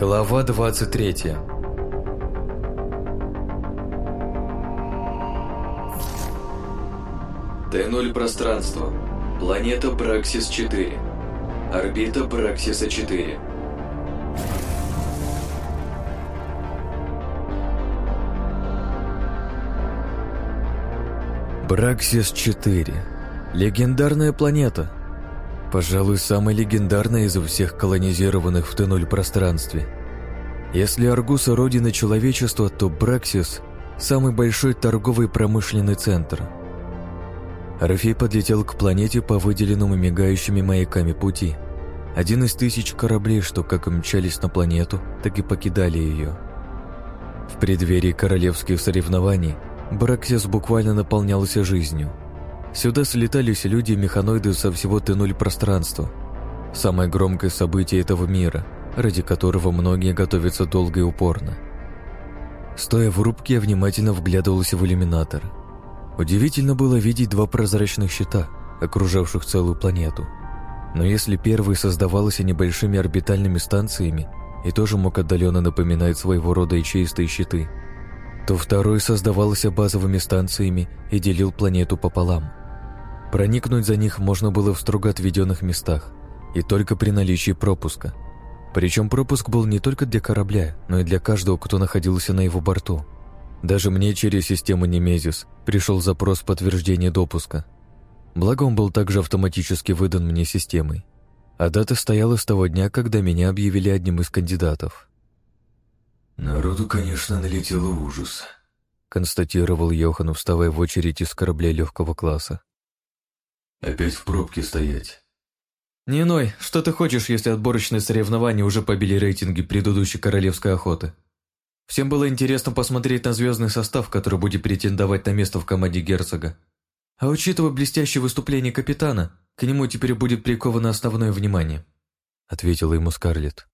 Глава 23 Т0 пространство. Планета Браксис-4. Орбита Браксиса-4. Браксис-4. Легендарная планета. Пожалуй, самая легендарная из всех колонизированных в Т0 пространстве. Если Аргус – родина человечества, то Браксис – самый большой торговый промышленный центр. Рафей подлетел к планете по выделенному мигающими маяками пути. Один из тысяч кораблей, что как мчались на планету, так и покидали ее. В преддверии королевских соревнований Браксис буквально наполнялся жизнью – Сюда слетались люди и механоиды со всего Т0 пространства. Самое громкое событие этого мира, ради которого многие готовятся долго и упорно. Стоя в рубке, я внимательно вглядывался в иллюминатор. Удивительно было видеть два прозрачных щита, окружавших целую планету. Но если первый создавался небольшими орбитальными станциями и тоже мог отдаленно напоминать своего рода ячеистые щиты, то второй создавался базовыми станциями и делил планету пополам – Проникнуть за них можно было в строго отведенных местах и только при наличии пропуска. Причем пропуск был не только для корабля, но и для каждого, кто находился на его борту. Даже мне через систему Немезис пришел запрос подтверждения допуска. Благо он был также автоматически выдан мне системой. А дата стояла с того дня, когда меня объявили одним из кандидатов. «Народу, конечно, налетело ужас», — констатировал Йохан, вставая в очередь из корабля легкого класса. Опять в пробке стоять. Не ной, что ты хочешь, если отборочные соревнования уже побили рейтинги предыдущей королевской охоты? Всем было интересно посмотреть на звездный состав, который будет претендовать на место в команде герцога. А учитывая блестящее выступление капитана, к нему теперь будет приковано основное внимание», — ответила ему Скарлетт.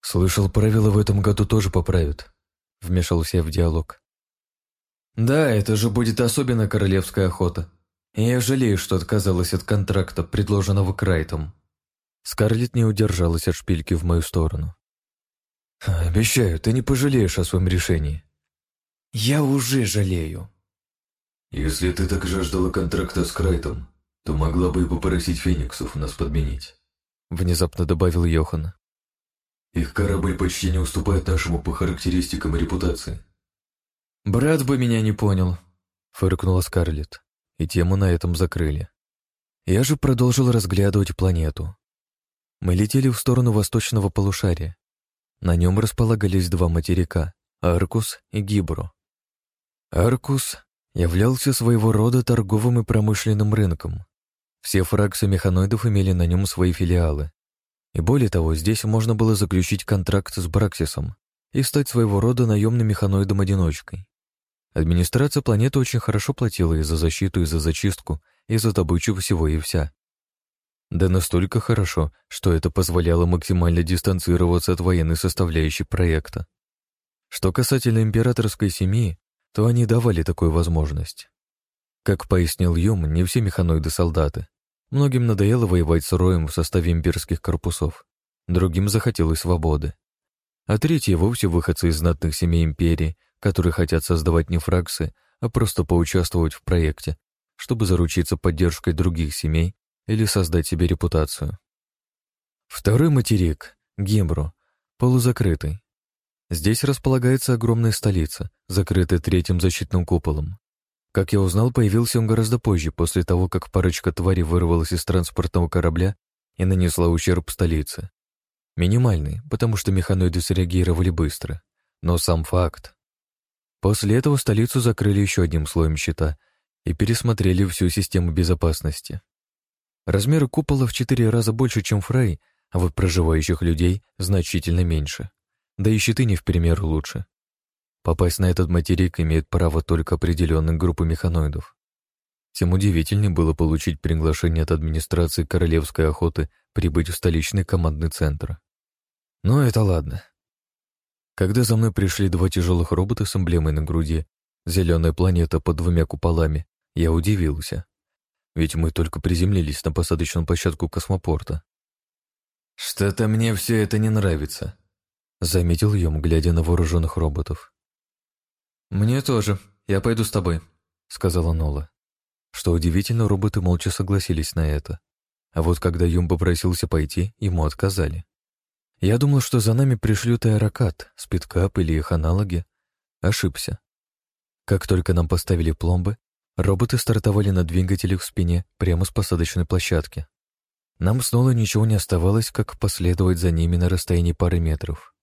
«Слышал, правила в этом году тоже поправят», — вмешался я в диалог. «Да, это же будет особенно королевская охота. Я жалею, что отказалась от контракта, предложенного Крайтом. Скарлетт не удержалась от шпильки в мою сторону. «Обещаю, ты не пожалеешь о своем решении». «Я уже жалею». «Если ты так жаждала контракта с Крайтом, то могла бы и попросить Фениксов нас подменить», — внезапно добавил Йохан. «Их корабль почти не уступает нашему по характеристикам и репутации». «Брат бы меня не понял», — фыркнула Скарлетт и тему на этом закрыли. Я же продолжил разглядывать планету. Мы летели в сторону восточного полушария. На нем располагались два материка — Аркус и Гибро. Аркус являлся своего рода торговым и промышленным рынком. Все фракции механоидов имели на нем свои филиалы. И более того, здесь можно было заключить контракт с Браксисом и стать своего рода наемным механоидом-одиночкой. Администрация планеты очень хорошо платила и за защиту, и за зачистку, и за добычу всего и вся. Да настолько хорошо, что это позволяло максимально дистанцироваться от военной составляющей проекта. Что касательно императорской семьи, то они давали такую возможность. Как пояснил Юм, не все механоиды солдаты. Многим надоело воевать с роем в составе имперских корпусов, другим захотелось свободы. А третьи вовсе выходцы из знатных семей империи которые хотят создавать не фракции, а просто поучаствовать в проекте, чтобы заручиться поддержкой других семей или создать себе репутацию. Второй материк, Гимбро, полузакрытый. Здесь располагается огромная столица, закрытая третьим защитным куполом. Как я узнал, появился он гораздо позже, после того, как парочка тварей вырвалась из транспортного корабля и нанесла ущерб столице. Минимальный, потому что механоиды среагировали быстро. Но сам факт. После этого столицу закрыли еще одним слоем щита и пересмотрели всю систему безопасности. Размеры купола в четыре раза больше, чем Фрей, а вот проживающих людей значительно меньше. Да и щиты не в пример лучше. Попасть на этот материк имеет право только определенная группа механоидов. Тем удивительнее было получить приглашение от администрации королевской охоты прибыть в столичный командный центр. Но это ладно. Когда за мной пришли два тяжелых робота с эмблемой на груди, зеленая планета под двумя куполами, я удивился. Ведь мы только приземлились на посадочную площадку космопорта. «Что-то мне все это не нравится», Заметил Юм, глядя на вооруженных роботов. «Мне тоже. Я пойду с тобой», — сказала Нола. Что удивительно, роботы молча согласились на это. А вот когда Юм попросился пойти, ему отказали. Я думал, что за нами пришлют аэрокат, спидкап или их аналоги. Ошибся. Как только нам поставили пломбы, роботы стартовали на двигателях в спине прямо с посадочной площадки. Нам снова ничего не оставалось, как последовать за ними на расстоянии пары метров.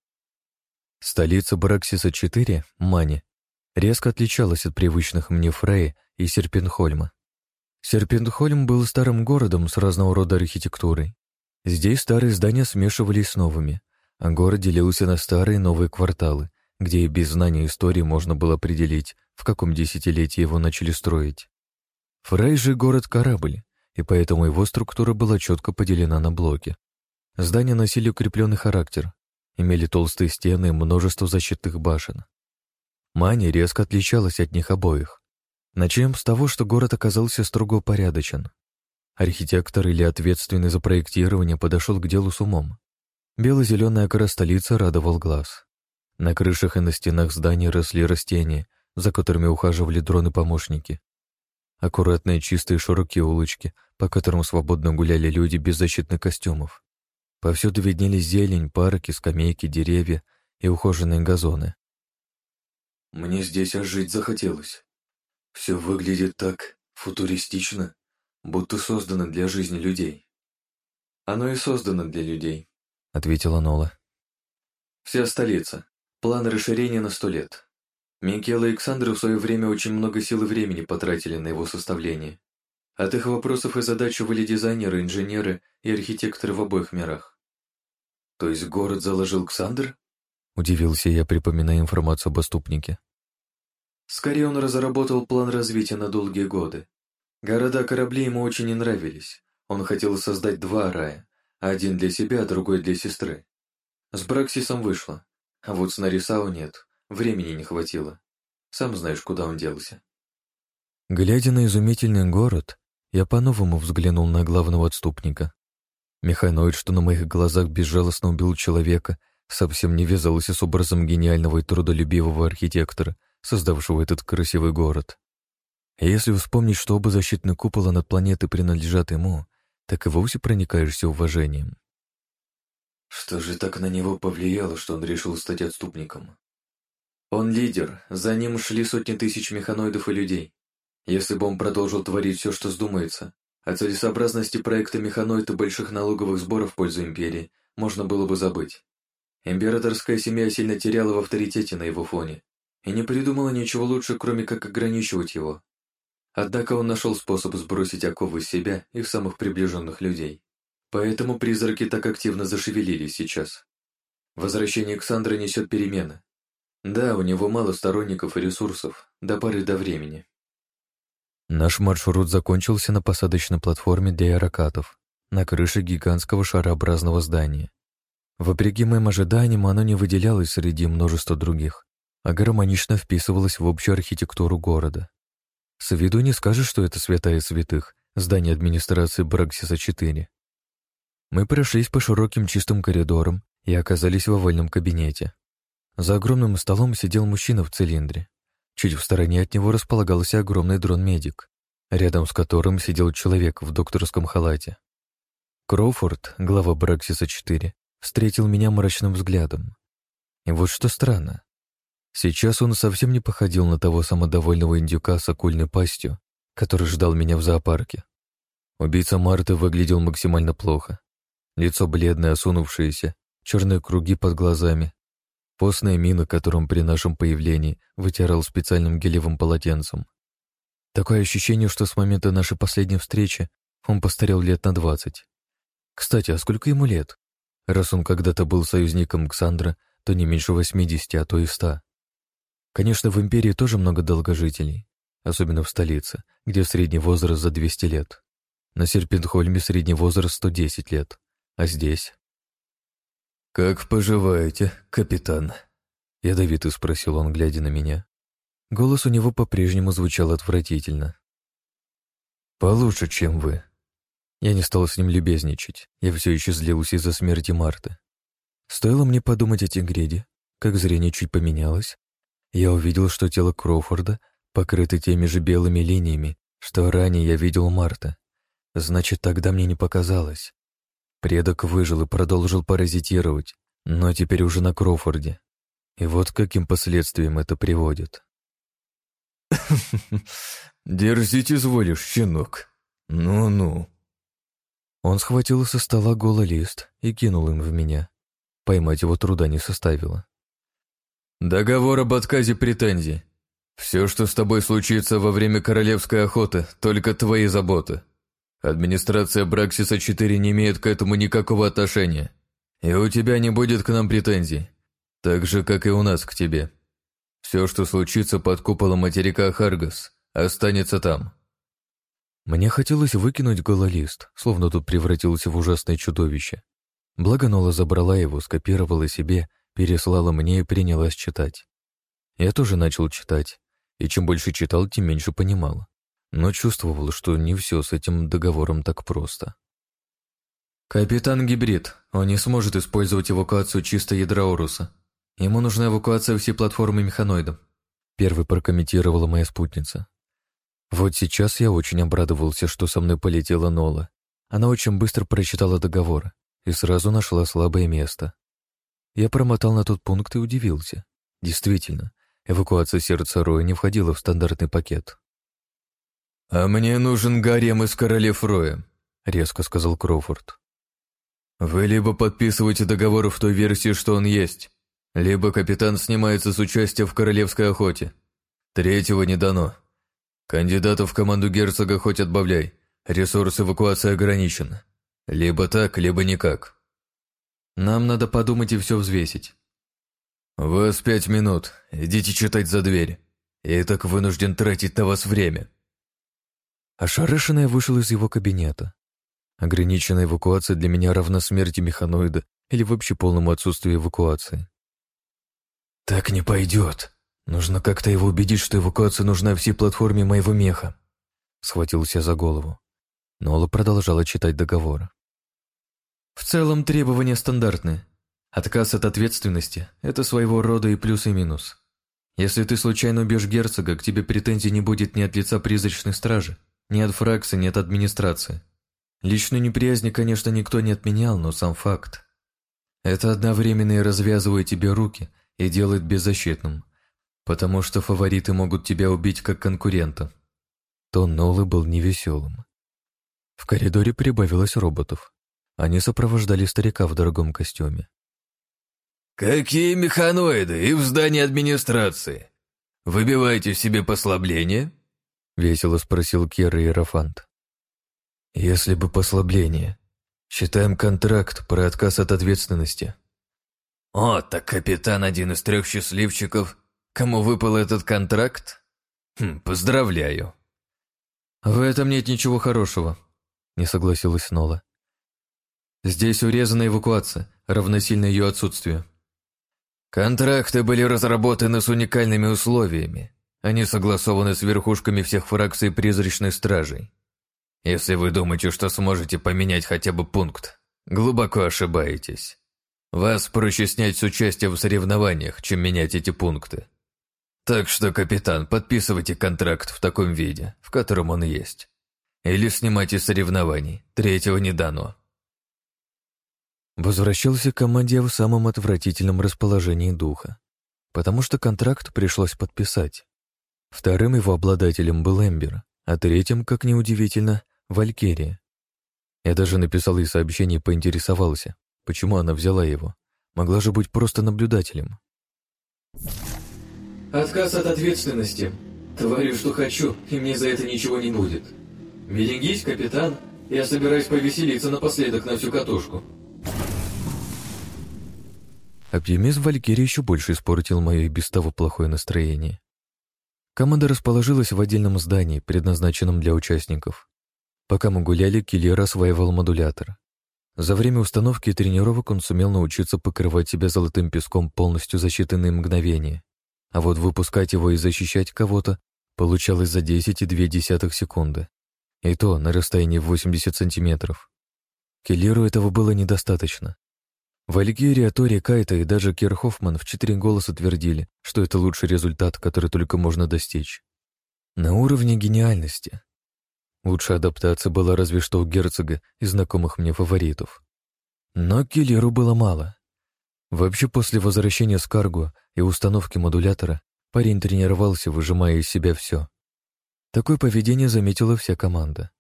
Столица Браксиса-4, Мани, резко отличалась от привычных мне Фрея и Серпенхольма. Серпенхольм был старым городом с разного рода архитектурой. Здесь старые здания смешивались с новыми, а город делился на старые и новые кварталы, где и без знания истории можно было определить, в каком десятилетии его начали строить. Фрей же город-корабль, и поэтому его структура была четко поделена на блоки. Здания носили укрепленный характер, имели толстые стены и множество защитных башен. Мани резко отличалась от них обоих. Начнем с того, что город оказался строго упорядочен. Архитектор или ответственный за проектирование подошел к делу с умом. Бело-зеленая кора столицы радовал глаз. На крышах и на стенах зданий росли растения, за которыми ухаживали дроны-помощники. Аккуратные чистые широкие улочки, по которым свободно гуляли люди без защитных костюмов. Повсюду виднелись зелень, парки, скамейки, деревья и ухоженные газоны. «Мне здесь жить захотелось. Все выглядит так футуристично, будто создано для жизни людей». «Оно и создано для людей», — ответила Нола. «Вся столица. План расширения на сто лет. Микел и Александр в свое время очень много сил и времени потратили на его составление. От их вопросов и задач увели дизайнеры, инженеры и архитекторы в обоих мирах. То есть город заложил Ксандр? Удивился я, припоминая информацию об отступнике. Скорее он разработал план развития на долгие годы. Города-корабли ему очень не нравились. Он хотел создать два рая, один для себя, другой для сестры. С Браксисом вышло, а вот с Нарисау нет, времени не хватило. Сам знаешь, куда он делся. Глядя на изумительный город, я по-новому взглянул на главного отступника. Механоид, что на моих глазах безжалостно убил человека, совсем не вязался с образом гениального и трудолюбивого архитектора, создавшего этот красивый город. Если вспомнить, что оба защитных купола над планетой принадлежат ему, так и вовсе проникаешься уважением. Что же так на него повлияло, что он решил стать отступником? Он лидер, за ним шли сотни тысяч механоидов и людей. Если бы он продолжил творить все, что вздумается, о целесообразности проекта механоид и больших налоговых сборов в пользу империи можно было бы забыть. Императорская семья сильно теряла в авторитете на его фоне и не придумала ничего лучше, кроме как ограничивать его. Однако он нашел способ сбросить оковы с себя и в самых приближенных людей. Поэтому призраки так активно зашевелились сейчас. Возвращение Ксандра несет перемены. Да, у него мало сторонников и ресурсов, до поры до времени. Наш маршрут закончился на посадочной платформе для аэрокатов, на крыше гигантского шарообразного здания. Вопреки моим ожиданиям, оно не выделялось среди множества других, а гармонично вписывалось в общую архитектуру города. С виду не скажешь, что это святая святых, здание администрации Браксиса-4. Мы прошлись по широким чистым коридорам и оказались в овальном кабинете. За огромным столом сидел мужчина в цилиндре. Чуть в стороне от него располагался огромный дрон-медик, рядом с которым сидел человек в докторском халате. Кроуфорд, глава Браксиса-4, встретил меня мрачным взглядом. И вот что странно. Сейчас он совсем не походил на того самодовольного индюка с окульной пастью, который ждал меня в зоопарке. Убийца Марты выглядел максимально плохо. Лицо бледное, осунувшееся, черные круги под глазами, Постная мина, которым при нашем появлении вытирал специальным гелевым полотенцем. Такое ощущение, что с момента нашей последней встречи он постарел лет на двадцать. Кстати, а сколько ему лет? Раз он когда-то был союзником Ксандра, то не меньше восьмидесяти, а то и ста. Конечно, в Империи тоже много долгожителей, особенно в столице, где средний возраст за 200 лет. На Серпентхольме средний возраст 110 лет, а здесь «Как поживаете, капитан?» Ядовито спросил он, глядя на меня. Голос у него по-прежнему звучал отвратительно. «Получше, чем вы». Я не стал с ним любезничать. Я все еще злился из-за смерти Марты. Стоило мне подумать о Тигреде, как зрение чуть поменялось. Я увидел, что тело Кроуфорда покрыто теми же белыми линиями, что ранее я видел Марта. Значит, тогда мне не показалось. Предок выжил и продолжил паразитировать, но теперь уже на Кроуфорде. И вот к каким последствиям это приводит. «Дерзить изволишь, щенок. Ну-ну». Он схватил со стола голый лист и кинул им в меня. Поймать его труда не составило. «Договор об отказе претензий. Все, что с тобой случится во время королевской охоты, только твои заботы. Администрация Браксиса-4 не имеет к этому никакого отношения, и у тебя не будет к нам претензий, так же, как и у нас к тебе. Все, что случится под куполом материка Харгас, останется там». Мне хотелось выкинуть гололист, словно тут превратился в ужасное чудовище. Благо Нола забрала его, скопировала себе, переслала мне и принялась читать. Я тоже начал читать, и чем больше читал, тем меньше понимал. Но чувствовал, что не все с этим договором так просто. «Капитан Гибрид, он не сможет использовать эвакуацию чисто ядра Оруса. Ему нужна эвакуация всей платформы механоидом», первый прокомментировала моя спутница. Вот сейчас я очень обрадовался, что со мной полетела Нола. Она очень быстро прочитала договор и сразу нашла слабое место. Я промотал на тот пункт и удивился. Действительно, эвакуация сердца Роя не входила в стандартный пакет. «А мне нужен гарем из королев Роя», — резко сказал Кроуфорд. «Вы либо подписываете договор в той версии, что он есть, либо капитан снимается с участия в королевской охоте. Третьего не дано. Кандидатов в команду герцога хоть отбавляй, ресурс эвакуации ограничен. Либо так, либо никак. Нам надо подумать и все взвесить. У вас пять минут, идите читать за дверь. Я так вынужден тратить на вас время. Ошарашенный вышел из его кабинета. Ограниченная эвакуация для меня равна смерти механоида или вообще полному отсутствию эвакуации. «Так не пойдет», Нужно как-то его убедить, что эвакуация нужна всей платформе моего меха. Схватился за голову. Нола продолжала читать договор. В целом требования стандартные. Отказ от ответственности – это своего рода и плюс, и минус. Если ты случайно убьешь герцога, к тебе претензий не будет ни от лица призрачной стражи, ни от фракции, ни от администрации. Личную неприязнь, конечно, никто не отменял, но сам факт. Это одновременно и развязывает тебе руки и делает беззащитным, Потому что фавориты могут тебя убить как конкурента. Тон Нолы был невеселым. В коридоре прибавилось роботов. Они сопровождали старика в дорогом костюме. «Какие механоиды и в здании администрации? Выбиваете себе послабление?» — весело спросил Кера Иерофант. «Если бы послабление. Считаем контракт про отказ от ответственности». «О, так капитан один из трех счастливчиков, Кому выпал этот контракт? Хм, поздравляю. В этом нет ничего хорошего, не согласилась Нола. Здесь урезана эвакуация, равносильно ее отсутствию. Контракты были разработаны с уникальными условиями. Они согласованы с верхушками всех фракций призрачной стражей. Если вы думаете, что сможете поменять хотя бы пункт, глубоко ошибаетесь. Вас проще снять с участия в соревнованиях, чем менять эти пункты. Так что, капитан, подписывайте контракт в таком виде, в котором он есть. Или снимайте соревнований, третьего не дано. Возвращался к команде в самом отвратительном расположении духа, потому что контракт пришлось подписать. Вторым его обладателем был Эмбер, а третьим, как неудивительно, Валькирия. Я даже написал ей сообщение и поинтересовался, почему она взяла его. Могла же быть просто наблюдателем. Отказ от ответственности. Творю, что хочу, и мне за это ничего не будет. Берегись, капитан. Я собираюсь повеселиться напоследок на всю катушку. Оптимизм Валькирии еще больше испортил мое и без того плохое настроение. Команда расположилась в отдельном здании, предназначенном для участников. Пока мы гуляли, Киллер осваивал модулятор. За время установки и тренировок он сумел научиться покрывать себя золотым песком полностью за считанные мгновения. А вот выпускать его и защищать кого-то получалось за 10,2 секунды. И то на расстоянии 80 сантиметров. Киллеру этого было недостаточно. Валькирия, Тори, Кайта и даже Кир Хоффман в четыре голоса твердили, что это лучший результат, который только можно достичь. На уровне гениальности. Лучшая адаптация была разве что у герцога и знакомых мне фаворитов. Но киллеру было мало. Вообще после возвращения с карго и установки модулятора парень тренировался, выжимая из себя все. Такое поведение заметила вся команда.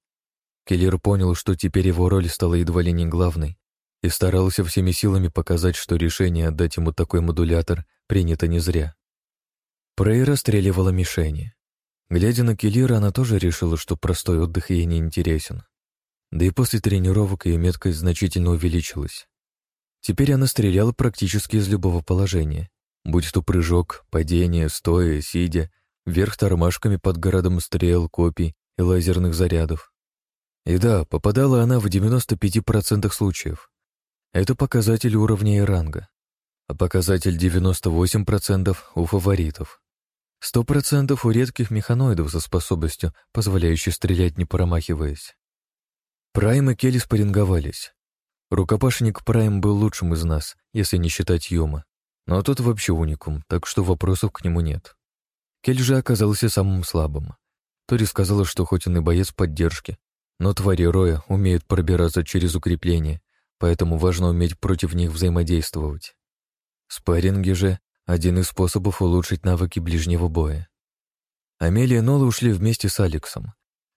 Киллер понял, что теперь его роль стала едва ли не главной, и старался всеми силами показать, что решение отдать ему такой модулятор принято не зря. Прей расстреливала мишени. Глядя на Келлира, она тоже решила, что простой отдых ей не интересен. Да и после тренировок ее меткость значительно увеличилась. Теперь она стреляла практически из любого положения, будь то прыжок, падение, стоя, сидя, вверх тормашками под городом стрел, копий и лазерных зарядов. И да, попадала она в 95% случаев. Это показатель уровня и ранга, а показатель 98% у фаворитов. 100% у редких механоидов за способностью, позволяющей стрелять не промахиваясь. Прайм и Келли спарринговались. Рукопашник Прайм был лучшим из нас, если не считать Йома. Но тот вообще уникум, так что вопросов к нему нет. Кель же оказался самым слабым. Тори сказала, что хоть он и боец поддержки, но твари Роя умеют пробираться через укрепления, поэтому важно уметь против них взаимодействовать. Спарринги же — один из способов улучшить навыки ближнего боя. Амелия и Нола ушли вместе с Алексом,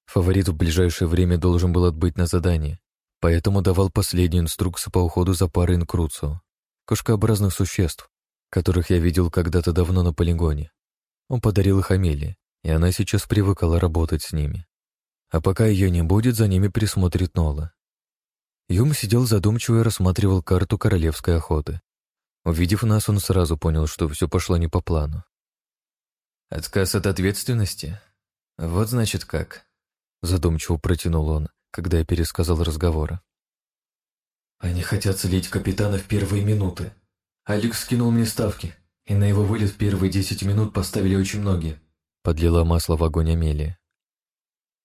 Фаворит в ближайшее время должен был отбыть на задание, поэтому давал последнюю инструкцию по уходу за парой инкруцио, кошкообразных существ, которых я видел когда-то давно на полигоне. Он подарил их Амелии, и она сейчас привыкала работать с ними. А пока ее не будет, за ними присмотрит Нола. Юм сидел задумчиво и рассматривал карту королевской охоты. Увидев нас, он сразу понял, что все пошло не по плану. «Отказ от ответственности? Вот значит как», Задумчиво протянул он, когда я пересказал разговор. Они хотят слить капитана в первые минуты. Алекс скинул мне ставки, и на его вылет в первые десять минут поставили очень многие. Подлила масло в огонь Амелия.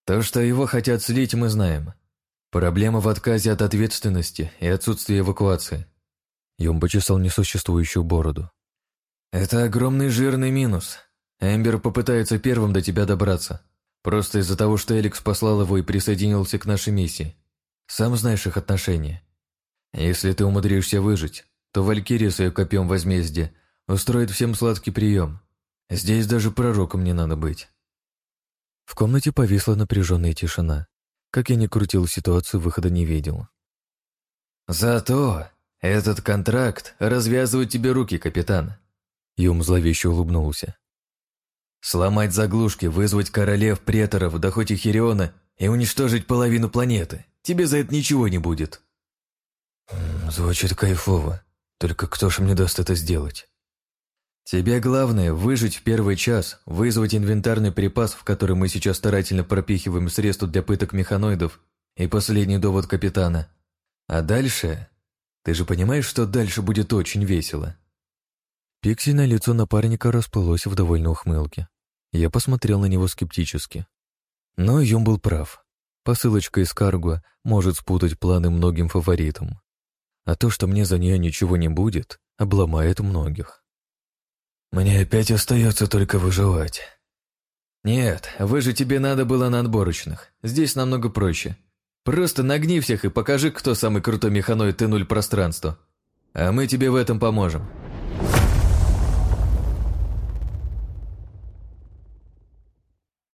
То, что его хотят слить, мы знаем. Проблема в отказе от ответственности и отсутствии эвакуации. Юм почесал несуществующую бороду. Это огромный жирный минус. Эмбер попытается первым до тебя добраться. Просто из-за того, что Эликс послал его и присоединился к нашей миссии. Сам знаешь их отношения. Если ты умудришься выжить, то Валькирия с копьем возмездия устроит всем сладкий прием. Здесь даже пророком не надо быть. В комнате повисла напряженная тишина. Как я ни крутил ситуацию, выхода не видел. «Зато этот контракт развязывает тебе руки, капитан!» Юм зловеще улыбнулся. Сломать заглушки, вызвать королев, преторов, да хоть и Хириона, и уничтожить половину планеты. Тебе за это ничего не будет. Звучит кайфово. Только кто ж мне даст это сделать? Тебе главное выжить в первый час, вызвать инвентарный припас, в который мы сейчас старательно пропихиваем средства для пыток механоидов, и последний довод капитана. А дальше... Ты же понимаешь, что дальше будет очень весело. Пикси на лицо напарника расплылось в довольной ухмылке. Я посмотрел на него скептически. Но Юм был прав. Посылочка из Каргуа может спутать планы многим фаворитам. А то, что мне за нее ничего не будет, обломает многих. Мне опять остается только выживать. Нет, выжить тебе надо было на отборочных. Здесь намного проще. Просто нагни всех и покажи, кто самый крутой механоид Т-0 пространства. А мы тебе в этом поможем.